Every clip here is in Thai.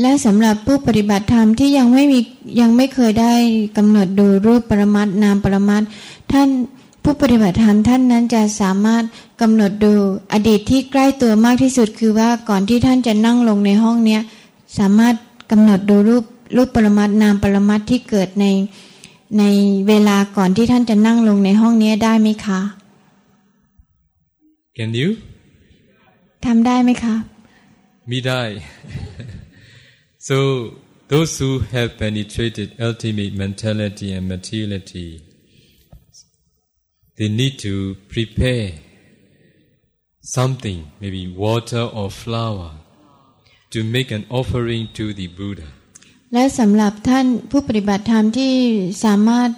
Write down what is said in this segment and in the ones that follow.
และสำหรับผู้ปฏิบัติธรรมที่ยังไม่มียังไม่เคยได้กำหนดดูรูปปรมัตนามปรมัตท่านผู้ปฏิบัติธรรมท่านนั้นจะสามารถกำหนดดูอดีตที่ใกล้ตัวมากที่สุดคือว่าก่อนที่ท่านจะนั่งลงในห้องเนี้ยสามารถกำหนดดูรูปรูปปรมัตนามปรมัตที่เกิดในในเวลาก่อนที่ท่านจะนั่งลงในห้องนี้ได้ไหมคะ Can you ทำได้ไหมคะมิได้ so those who have penetrated ultimate mentality and materiality they need to prepare something maybe water or flower to make an offering to the Buddha และสำหรับท่านผู้ปฏิบัติธรรมที่สามารถ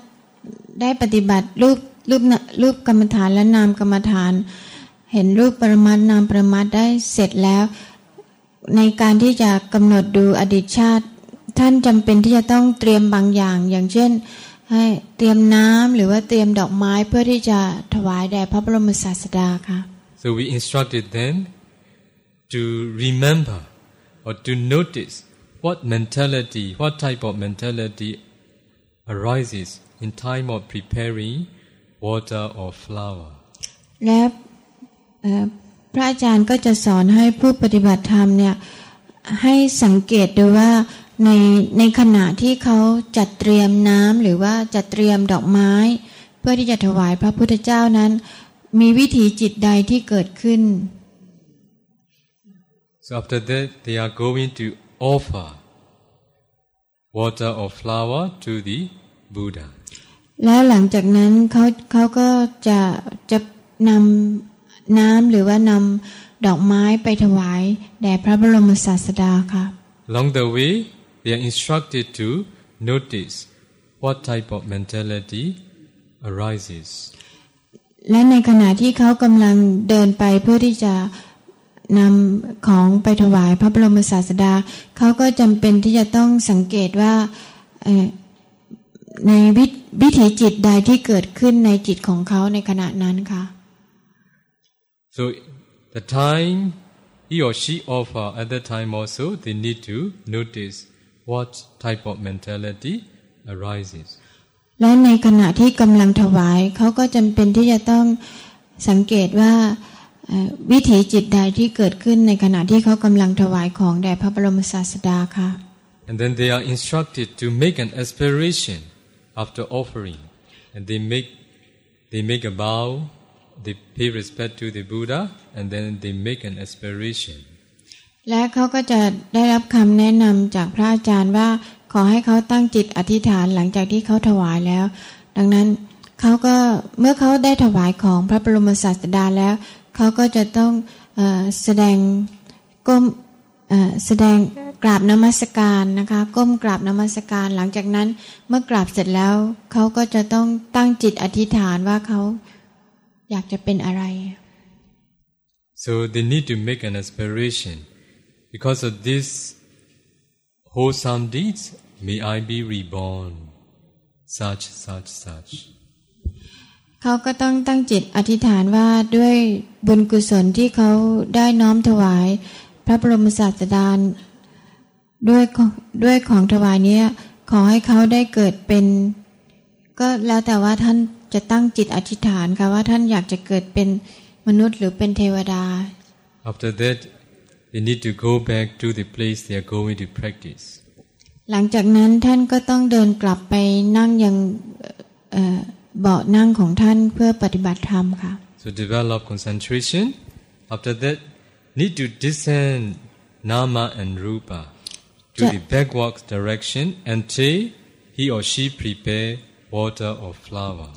ได้ปฏิบัติรูปรูปรูปกรรมฐานและนามกรรมฐาน เห็นรูปปรมัตนามปรมัตได้เสร็จแล้ว ในการที่จะกำหนดดูอดีตชาติ ท่านจำเป็นที่จะต้องเตรียมบางอย่าง อย่างเช่น ให้เตรียมน้ำหรือว่าเตรียมดอกไม้เพื่อที่จะถวายแด่พระบรมศาสดาค่ะ so we instructed them to remember or to notice what mentality, what type of mentality arises in time of preparing water or flower. และ พระอาจารย์ก็จะสอนให้ผู้ปฏิบัติธรรมเนี่ยให้สังเกตดูว่าในในขณะที่เขาจัดเตรียมน้ำหรือว่าจัดเตรียมดอกไม้ เพื่อที่จะถวายพระพุทธเจ้านั้น มีวิถีจิตใดที่เกิดขึ้น So after that they are going to offer water or flower to the Buddha. แล้วหลังจากนั้นเขาเขาก็จะจะนำ น้ำหรือว่านำดอกไม้ไปถวายแด่พระบรมศาสดาค่ะ Along the way, they are instructed to notice what type of mentality arises. และในขณะที่เขากำลังเดินไปเพื่อที่จะนำของไปถวายพระบรมศาสดา เขาก็จำเป็นที่จะต้องสังเกตว่าในวิถีจิตใดที่เกิดขึ้นในจิตของเขาในขณะนั้นค่ะ so the time he or she offer at that time also they need to notice what type of mentality arises และในขณะที่กำลังถวายเขาก็จำเป็นที่จะต้องสังเกตว่าวิถีจิตใดที่เกิดขึ้นในขณะที่เขากำลังถวายของแด่พระบรมศาสดาค่ะ and then they are instructed to make an aspiration after offering and they make they make a bow They pay respect to the Buddha and then they make an aspiration และเขาก็จะได้รับคำแนะนำจากพระอาจารย์ว่าขอให้เขาตั้งจิตอธิษฐานหลังจากที่เขาถวายแล้ว ดังนั้นเขาก็เมื่อเขาได้ถวายของพระบรมศาสดาแล้ว เขาก็จะต้องแสดงก้มแสดงกราบนมัสการนะคะก้มกราบนมัสการหลังจากนั้นเมื่อกราบเสร็จแล้ว เขาก็จะต้องตั้งจิตอธิษฐานว่าเขา อยากจะเป็นอะไร so they need to make an aspiration because of this wholesome deeds may I be reborn such such such เขาก็ต้องตั้งจิตอธิษฐานว่าด้วยบุญกุศลที่เขาได้น้อมถวาย พระบรมศาสดาด้วยด้วยของถวายนี้ขอให้เขาได้เกิดเป็น ก็แล้วแต่ว่าท่านจะตั้งจิตอธิษฐานค่ะว่าท่านอยากจะเกิดเป็นมนุษย์หรือเป็นเทวดา After that they need to go back to the place they are going to practice หลังจากนั้นท่านก็ต้องเดินกลับไปนั่งยังเบาะนั่งของท่านเพื่อปฏิบัติธรรมค่ะ so develop concentration after that need to descend nama and rupa to the backward direction until he or she prepare water or flower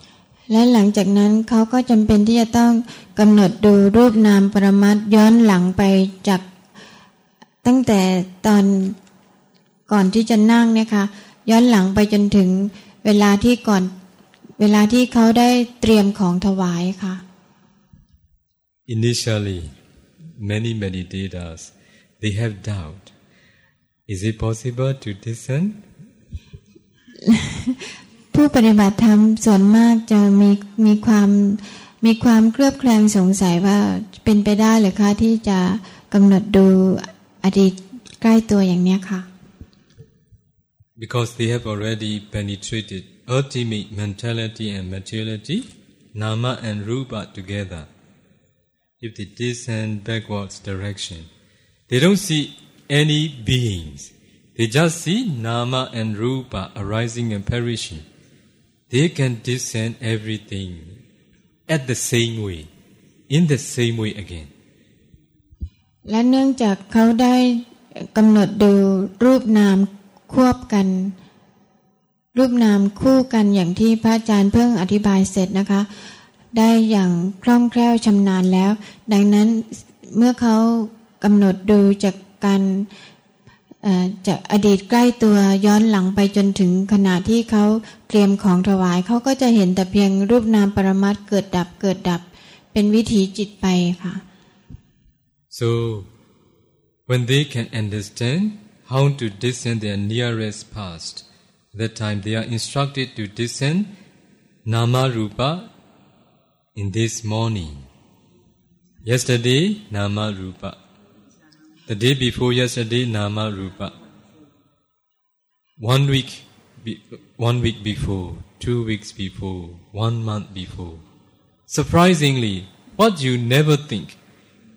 และหลังจากนั้นเขาก็จำเป็นที่จะต้องกำหนดดูรูปนามปรมัตย้อนหลังไปจากตั้งแต่ตอนก่อนที่จะนั่งเนี่ยค่ะย้อนหลังไปจนถึงเวลาที่ก่อนเวลาที่เขาได้เตรียมของถวายค่ะ Initially many meditators they have doubt is it possible to discern ผู้ปฏิบัติธรรมส่วนมากจะมีมีความมีความเคลือบแคลงสงสัยว่าเป็นไปได้หรือคะที่จะกำหนดดูอดีตใกล้ตัวอย่างเนี้ยค่ะ because they have already penetrated ultimate mentality and materiality, nama and rupa together. If they descend backwards direction, they don't see any beings. They just see nama and rupa arising and perishing. They can descend everything at the same way, in the same way again. และเนื่องจากเขาได้กำหนดดูรูปนามควบกัน รูปนามคู่กันอย่างที่พระอาจารย์เพิ่งอธิบายเสร็จนะคะ ได้อย่างคล่องแคล่วชำนาญแล้ว ดังนั้นเมื่อเขากำหนดดูจากการ จากอดีตใกล้ตัวย้อนหลังไปจนถึงขณะที่เขาเตรียมของถวายเขาก็จะเห็นแต่เพียงรูปนามปรมัตเกิดดับเกิดดับ เป็นวิถีจิตไปค่ะ So, when they can understand how to descend their nearest past, that time they are instructed to descend Nama Rupa in this morning. Yesterday, Nama Rupa. The day before yesterday, Nama Rupa. One week, be, one week before, two weeks before, one month before. Surprisingly, what you never think,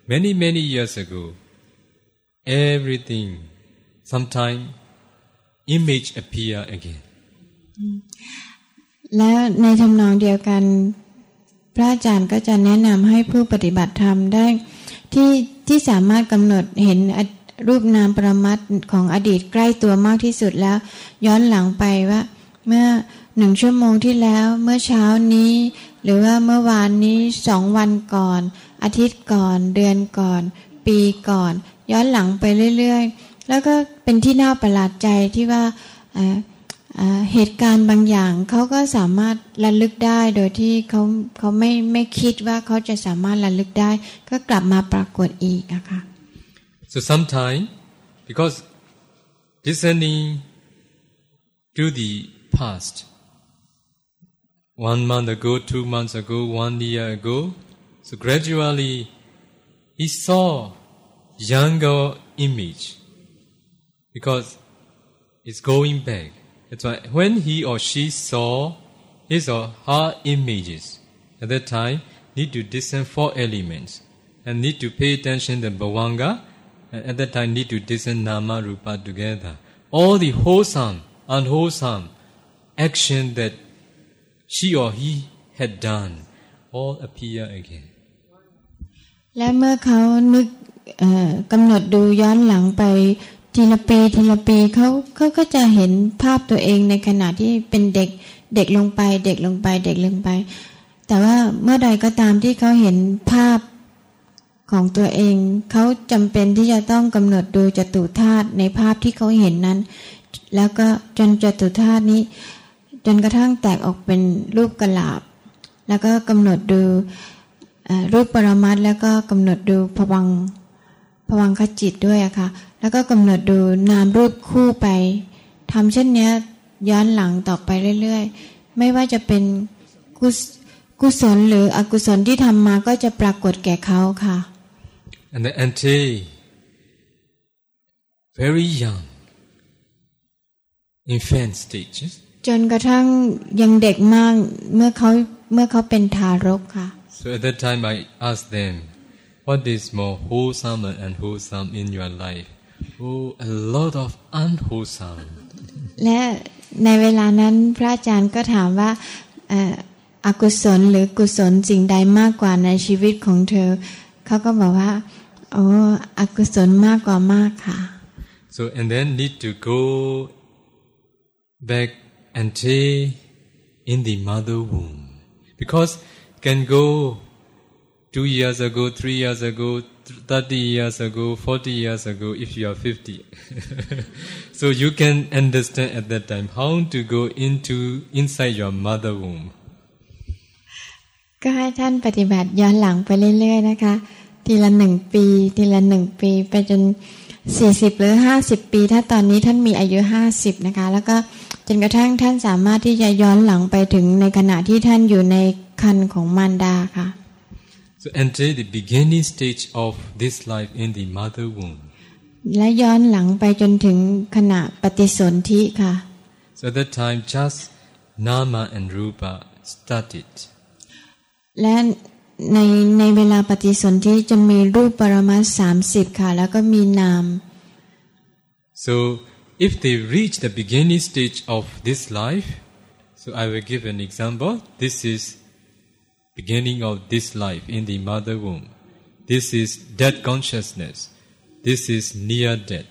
many, many years ago, everything, sometime, image appear again. และในทำนองเดียวกัน พระอาจารย์ก็จะแนะนำให้ผู้ปฏิบัติธรรมได้ ที่ ที่สามารถกำหนดเห็นรูปนามประมัดของอดีตใกล้ตัวมากที่สุดแล้ว ย้อนหลังไปว่า เมื่อหนึ่งชั่วโมงที่แล้วเมื่อเช้านี้ หรือว่าเมื่อวานนี้สองวันก่อน อาทิตย์ก่อน เดือนก่อน ปีก่อน ย้อนหลังไปเรื่อย ๆ แล้วก็เป็นที่น่าประหลาดใจที่ว่า เหตุการณ์บางอย่างเขาก็สามารถระลึกได้โดยที่เขาเขาไม่ไม่คิดว่าเขาจะสามารถระลึกได้ ก็กลับมาปรากฏอีกอะค่ะ So sometime, because descending to the past, one month ago, two months ago, one year ago, so gradually he saw younger image because it's going back. That's why when he or she saw his or her images, at that time need to discern four elements and need to pay attention to bhavanga and at that time need to discern nama rupa together. All the wholesome, unwholesome action that she or he had done all appear again. และเมื่อเขานึกเอ่อกำหนดดูย้อนหลังไป ทีละปีทีละปีเขาเขาก็จะเห็นภาพตัวเองในขณะที่เป็นเด็กเด็กลงไปเด็กลงไปเด็กลงไป แต่ว่าเมื่อใดก็ตามที่เขาเห็นภาพของตัวเอง เขาจำเป็นที่จะต้องกำหนดดูจตุธาตุในภาพที่เขาเห็นนั้น แล้วก็จนจตุธาตุนี้ จนกระทั่งแตกออกเป็นรูปกลาบ แล้วก็กำหนดดูรูปปรมัตถ์แล้วก็กำหนดดูผวัง ผวังคจิตด้วยอะค่ะ แล้วก็กำหนดดูนามรูปคู่ไปทำเช่นเนี้ยย้อนหลังต่อไปเรื่อยๆ ไม่ว่าจะเป็นกุศกุศลหรืออกุศลที่ทำมาก็จะปรากฏแก่เขาค่ะ And the ante, very young, infant stages, จนกระทั่งยังเด็กมากเมื่อเขาเมื่อเขาเป็นทารกค่ะ So at that time I asked them, what is more wholesome and unwholesome in your life? Oh, a lot of unwholesome. และในเวลานั้นพระอาจารย์ก็ถามว่าเอ่ออกุศลหรือกุศลสิ่งใดมากกว่าในชีวิตของเธอ เขาก็บอกว่า โอ้อกุศลมากกว่ามากค่ะ So and then need to go back and stay in the mother womb. Because can go two years ago, three years ago, thirty years ago, forty years ago if you are fifty. so you can understand at that time how to go into inside your mother womb. ก็ให้ท่านปฏิบัติย้อนหลังไปเรื่อย ๆ นะคะ ทีละหนึ่งปี ทีละหนึ่งปี ไปจนสี่สิบหรือห้าสิบปี ถ้าตอนนี้ท่านมีอายุห้าสิบนะคะ แล้วก็จนกระทั่งท่านสามารถที่จะย้อนหลังไปถึงในขณะที่ท่านอยู่ในคันของมารดาค่ะ So enter the beginning stage of this life in the mother womb. และย้อนหลังไปจนถึงขณะปฏิสนธิค่ะ So at that time, just Nama and Rupa started. และในในเวลาปฏิสนธิจะมีรูปปรมาสามสิบค่ะ แล้วก็มีนาม So if they reach the beginning stage of this life, so I will give an example. This is beginning of this life in the mother womb. This is dead consciousness. This is near death.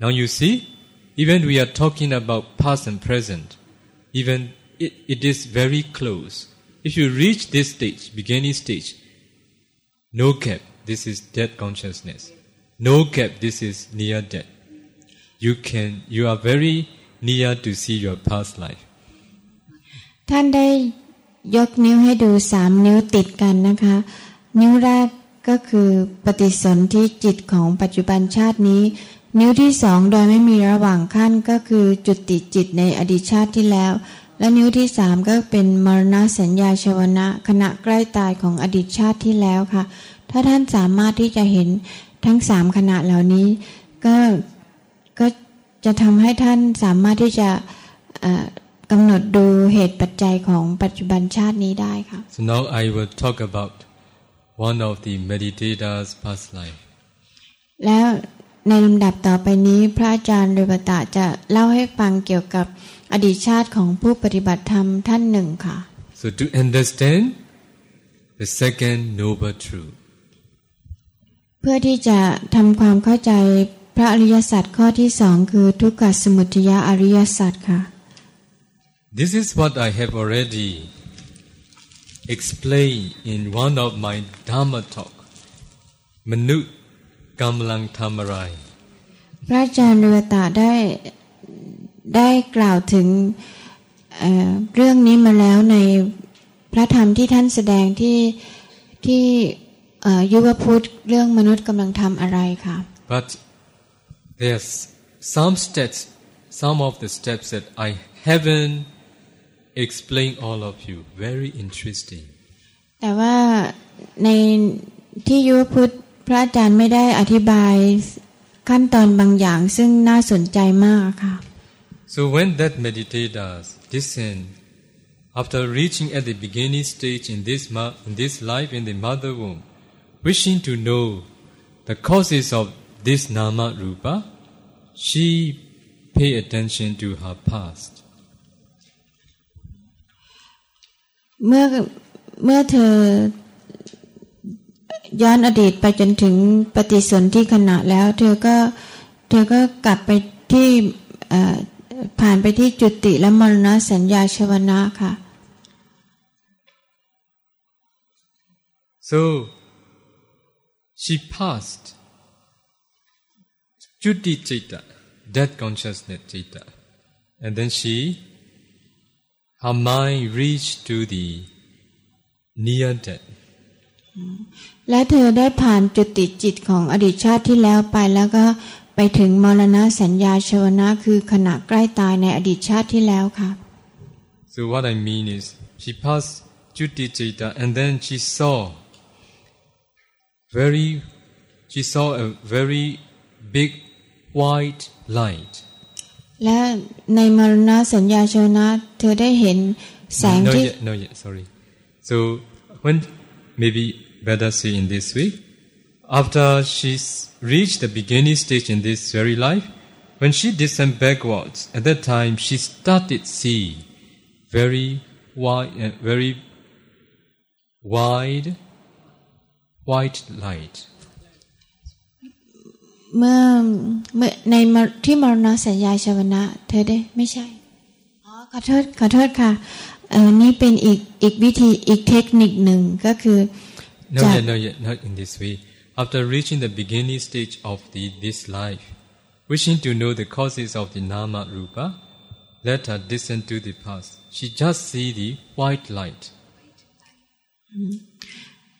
Now you see, even we are talking about past and present, even it, it is very close. If you reach this stage, beginning stage, no gap, this is dead consciousness. No gap, this is near death. You can, you are very near to see your past life. ท่านได้ ยกนิ้วให้ดูสามนิ้วติดกันนะคะ นิ้วแรกก็คือปฏิสนธิจิตของปัจจุบันชาตินี้ นิ้วที่สองโดยไม่มีระหว่างขั้นก็คือจุดติจิตในอดีตชาติที่แล้ว และนิ้วที่สามก็เป็นมรณะสัญญาชวนะขณะใกล้ตายของอดีตชาติที่แล้วค่ะ ถ้าท่านสามารถที่จะเห็นทั้งสามขณะเหล่านี้ ก็ก็จะทำให้ท่านสามารถที่จะ กำหนดดูเหตุปัจจัยของปัจจุบันชาตินี้ได้ค่ะ So now I will talk about one of the meditators' past life. แล้วในลำดับต่อไปนี้พระอาจารย์เรวตะจะเล่าให้ฟังเกี่ยวกับอดีตชาติของผู้ปฏิบัติธรรมท่านหนึ่งค่ะ So to understand the second noble truth, เพื่อที่จะทำความเข้าใจพระอริยสัจข้อที่สองคือทุกขสมุทยอริยสัจค่ะ this is what I have already explained in one of my Dhamma talk. Manut Kamlang Tamarai. พระอาจารย์เรวตะได้ได้กล่าวถึงเอ่อเรื่องนี้มาแล้วในพระธรรมที่ท่านแสดงที่ที่เอ่อยุวพุทธเรื่องมนุษย์กำลังทำอะไรค่ะ But there's some steps, some of the steps that I haven't explained all of you. Very interesting. แต่ว่าในที่ยุวพุทธพระอาจารย์ไม่ได้อธิบายขั้นตอนบางอย่างซึ่งน่าสนใจมากค่ะ So when that meditators descend, after reaching at the beginning stage in this, ma- in this life in the mother womb, wishing to know the causes of this nama rupa, she pay attention to her past. เมื่อเมื่อเธอย้อนอดีตไปจนถึงปฏิสนธิขณะแล้ว เธอก็เธอก็กลับไปที่ผ่านไปที่จุติและมรณะสัญญาชวนะค่ะ So she passed Juti Chaita, that consciousness Chaita. And then she, her mind reached to the near death. และเธอได้ผ่านจุติจิตของอดีตชาติที่แล้วไปแล้วก็ไปถึงมรณะสัญญาชวนะคือขณะใกล้ตายในอดีตชาติที่แล้วค่ะ So what I mean is, she passed Juti Chaita and then she saw very, she saw a very big white light. และในมรณะสัญญาชวนะเธอได้เห็นแสง No ที่ yet, no yet, sorry. So when maybe better say in this way, after she's reached the beginning stage in this very life, when she descended backwards, at that time she started see very wide, uh, very wide, white light. เมื่อเมื่อในมรที่มรณะสัญญาชวนะ เธอได้ไม่ใช่อ๋อขอโทษขอโทษค่ะเออนี่เป็นอีกอีกวิธีอีกเทคนิคหนึ่งก็คือ No จะ yet, no yet, not in this way. After reaching the beginning stage of the, this life, wishing to know the causes of the nama rupa, let her descend to the past. She just see the white light.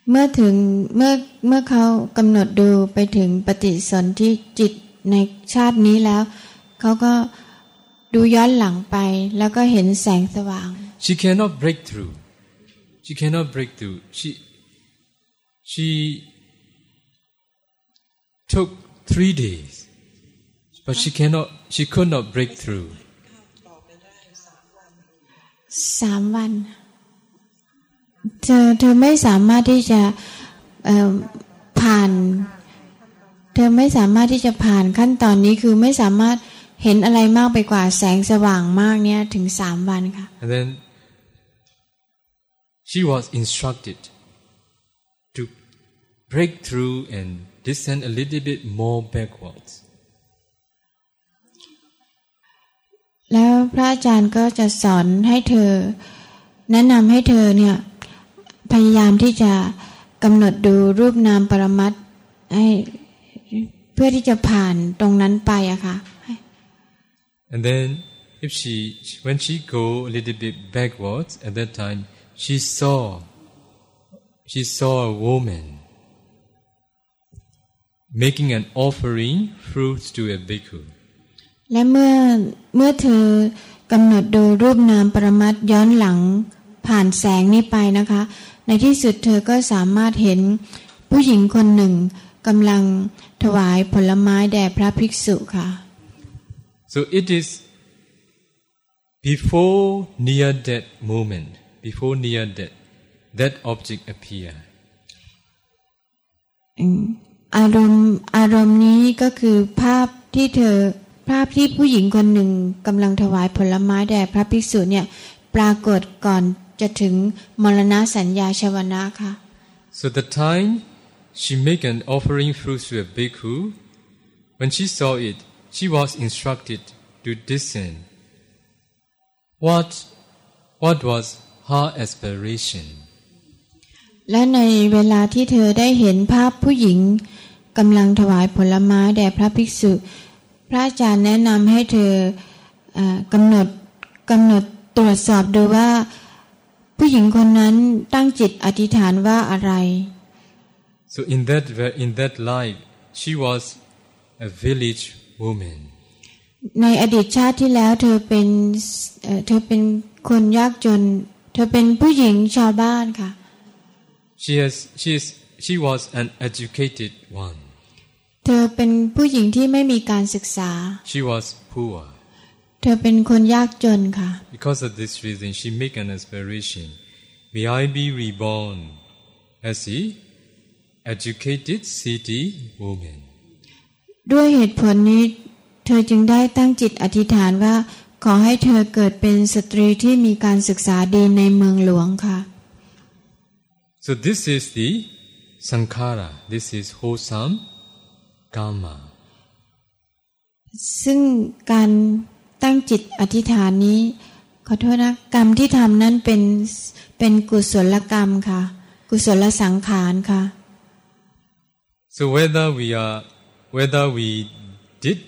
เมื่อถึงเมื่อเมื่อเขากำหนดดูไปถึงปฏิสนธิจิตในชาตินี้แล้ว เขาก็ดูย้อนหลังไปแล้วก็เห็นแสงสว่าง She cannot break through. She cannot break through. She she took three days but she cannot she could not break through สามวัน เธอเธอไม่สามารถที่จะเอ่อผ่าน เธอไม่สามารถที่จะผ่านขั้นตอนนี้คือไม่สามารถเห็นอะไรมากไปกว่าแสงสว่างมากเนี่ยถึงสามวันค่ะ and then she was instructed to break through and descend a little bit more backwards แล้วพระอาจารย์ก็จะสอนให้เธอ แนะนำให้เธอเนี่ย พยายามที่จะกำหนดดูรูปนามปรมัตถ์ให้เพื่อที่จะผ่านตรงนั้นไปอะค่ะ and then if she when she go a little bit backwards at that time she saw she saw a woman making an offering fruits to a bhikkhu และเมื่อเมื่อเธอกำหนดดูรูปนามปรมัตถ์ย้อนหลังผ่านแสงนี้ไปนะคะ ในที่สุดเธอก็สามารถเห็นผู้หญิงคนหนึ่งกำลังถวายผลไม้แด่พระภิกษุค่ะ so it is before near death moment before near death that object appear อืมอารมณ์อารมณ์นี้ก็คือภาพที่เธอภาพที่ผู้หญิงคนหนึ่งกำลังถวายผลไม้แด่พระภิกษุเนี่ยปรากฏก่อน จะถึงมรณสัญญาชวนะค่ะ so the time she make an offering fruits to a bhikkhu when she saw it she was instructed to descend what what was her aspiration และในเวลาที่เธอได้เห็นภาพผู้หญิงกำลังถวายผลไม้แด่พระภิกษุ พระอาจารย์แนะนำให้เธอเออกำหนดกำหนดตรวจสอบดูว่า ผู้หญิงคนนั้นตั้งจิตอธิษฐานว่าอะไร so in that in that life she was a village woman ในอดีตชาติที่แล้วเธอเป็นเอ่อเธอเป็นคนยากจน เธอเป็นผู้หญิงชาวบ้านค่ะ she has she is she was an educated one เธอเป็นผู้หญิงที่ไม่มีการศึกษา she was poor เธอเป็นคนยากจนค่ะ because of this reason she make an aspiration may i be reborn as a educated city woman ด้วยเหตุผลนี้ เธอจึงได้ตั้งจิตอธิษฐานว่า ขอให้เธอเกิดเป็นสตรีที่มีการศึกษาดีในเมืองหลวงค่ะ so this is the sankhara this is wholesome karma ซึ่งการ ตั้งจิตอธิษฐานนี้ ขอโทษนะกรรมที่ทำนั้นเป็นเป็นกุศลกรรมค่ะ กุศลสังขารค่ะ so whether we are whether we did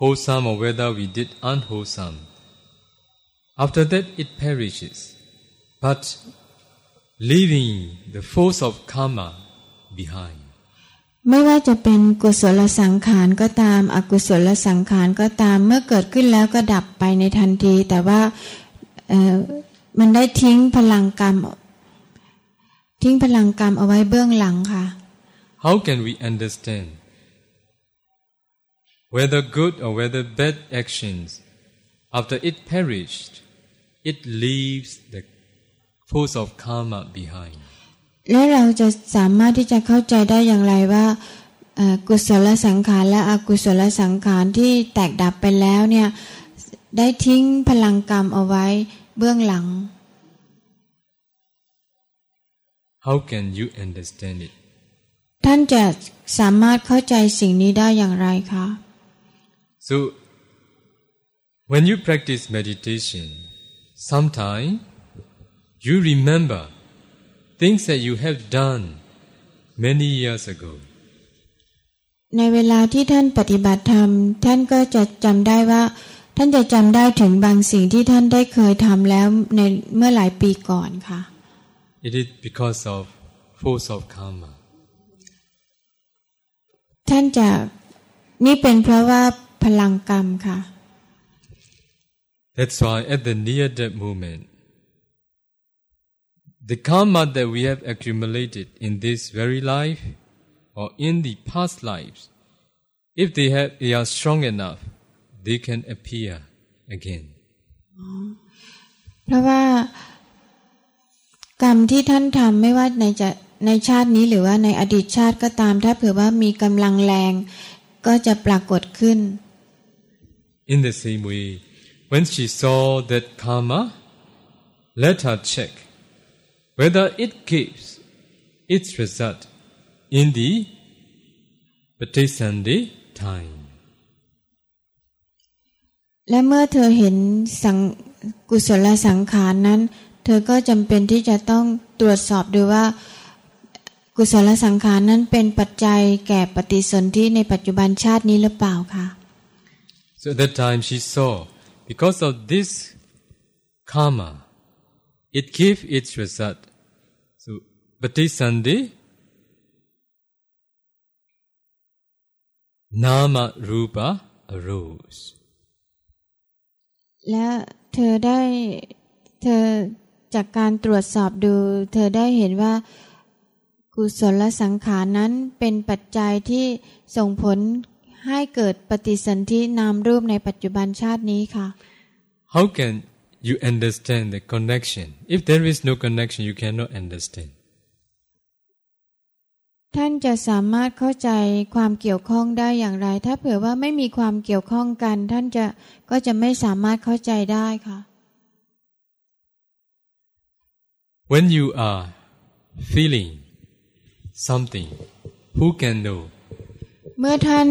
wholesome or whether we did unwholesome after that it perishes but leaving the force of karma behind ไม่ว่าจะเป็นกุศลสังขารก็ตาม อกุศลสังขารก็ตาม เมื่อเกิดขึ้นแล้วก็ดับไปในทันที แต่ว่ามันได้ทิ้งพลังกรรม ทิ้งพลังกรรมเอาไว้เบื้องหลังค่ะ how can we understand whether good or whether bad actions after it perished it leaves the force of karma behind และเราจะสามารถที่จะเข้าใจได้อย่างไรว่าเอ่อกุศลสังขารและอกุศลสังขารที่แตกดับไปแล้วเนี่ยได้ทิ้งพลังกรรมเอาไว้เบื้องหลัง how can you understand it ท่านจะสามารถเข้าใจสิ่งนี้ได้อย่างไรคะ so when you practice meditation sometime you remember things that you have done many years ago ในเวลาที่ท่านปฏิบัติธรรม ท่านก็จะจำได้ว่า ท่านจะจำได้ถึงบางสิ่งที่ท่านได้เคยทำแล้วในเมื่อหลายปีก่อนค่ะ it is because of force of karma ท่านจะนี่เป็นเพราะว่าพลังกรรมค่ะ that's why at the near death moment the karma that we have accumulated in this very life or in the past lives if they have they are strong enough, they can appear again. เพราะว่ากรรมที่ท่านทำไม่ว่าในจะในชาตินี้หรือว่าในอดีตชาติก็ตาม ถ้าเผื่อว่ามีกำลังแรง ก็จะปรากฏขึ้น In the same way, when she saw that karma, let her check whether it gives its result in the Patisandi time. และเมื่อเธอเห็นสังกุศลสังขารนั้น เธอก็จำเป็นที่จะต้องตรวจสอบดูว่า กุศลสังขารนั้นเป็นปัจจัยแก่ปฏิสนธิในปัจจุบันชาตินี้หรือเปล่าคะ So at that time she saw, because of this karma, it gave its result. So Patisandi, Nama Rupa arose. และเธอได้เธอจากการตรวจสอบดู เธอได้เห็นว่ากุศลสังขารนั้นเป็นปัจจัยที่ส่งผลให้เกิดปฏิสนธินามรูปในปัจจุบันชาตินี้ค่ะ How can you understand the connection? If there is no connection, you cannot understand. ท่านจะสามารถเข้าใจความเกี่ยวข้องได้อย่างไร ถ้าเผื่อว่าไม่มีความเกี่ยวข้องกัน ท่านจะก็จะไม่สามารถเข้าใจได้ค่ะ When you are feeling something, who can know? เมื่อท่าน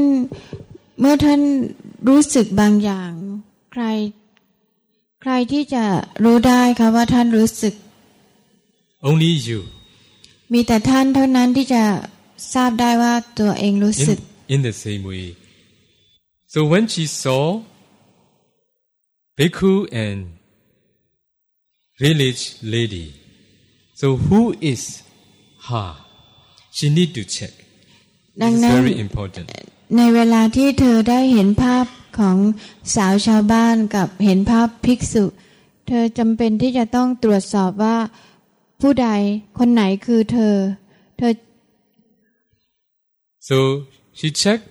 เมื่อท่านรู้สึกบางอย่าง ใคร ใครที่จะรู้ได้คะว่าท่านรู้สึก Only you. มีแต่ท่านเท่านั้นที่จะทราบได้ว่าตัวเองรู้สึก In, in the same way. So when she saw Bhikkhu and village lady, so who is her? She need to check. ดั This ง is นั้น very important. ในเวลาที่เธอได้เห็นภาพ ของสาวชาวบ้านกับเห็นภาพภิกษุ เธอจำเป็นที่จะต้องตรวจสอบว่า ผู้ใดคนไหนคือเธอ เธอ So she checked.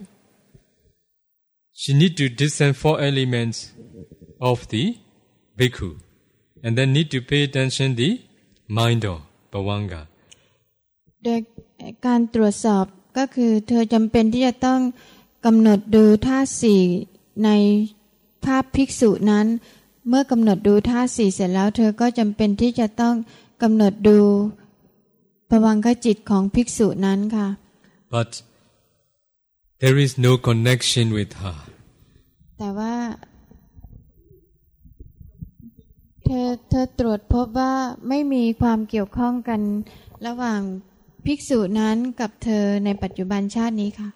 She need to discern four elements of the bhikkhu, and then need to pay attention the mind or bhavanga. โดยการตรวจสอบก็คือเธอจำเป็นที่จะต้องกำหนดดูท่าสี่ ในภาพภิกษุนั้น เมื่อกำหนดดูท่าสี่เสร็จแล้ว เธอก็จำเป็นที่จะต้องกำหนดดูภวังคจิตของภิกษุนั้นค่ะ But there is no connection with her. แต่ว่าเธอเธอตรวจพบว่าไม่มีความเกี่ยวข้องกันระหว่างภิกษุนั้นกับเธอในปัจจุบันชาตินี้ค่ะ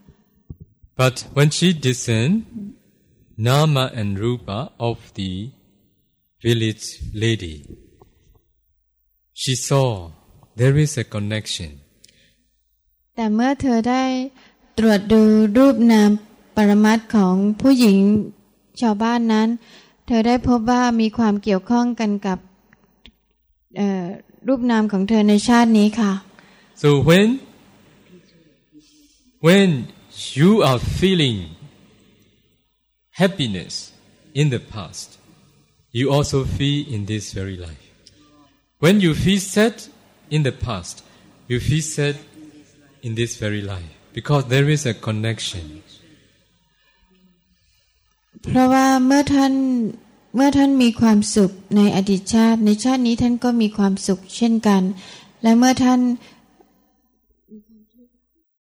But when she discerned nama and rupa of the village lady, she saw there is a connection. แต่เมื่อเธอได้ตรวจดูรูปนามปรมัตถ์ของผู้หญิงชาวบ้านนั้น เธอได้พบว่ามีความเกี่ยวข้องกันกับเอ่อรูปนามของเธอในชาตินี้ค่ะ So when when you are feeling happiness in the past, you also feel in this very life. When you feel sad in the past, you feel sad in this very life because there is a connection. เพราะว่าเมื่อท่านเมื่อท่านมีความสุขในอดีตชาติ ในชาตินี้ท่านก็มีความสุขเช่นกัน และเมื่อท่าน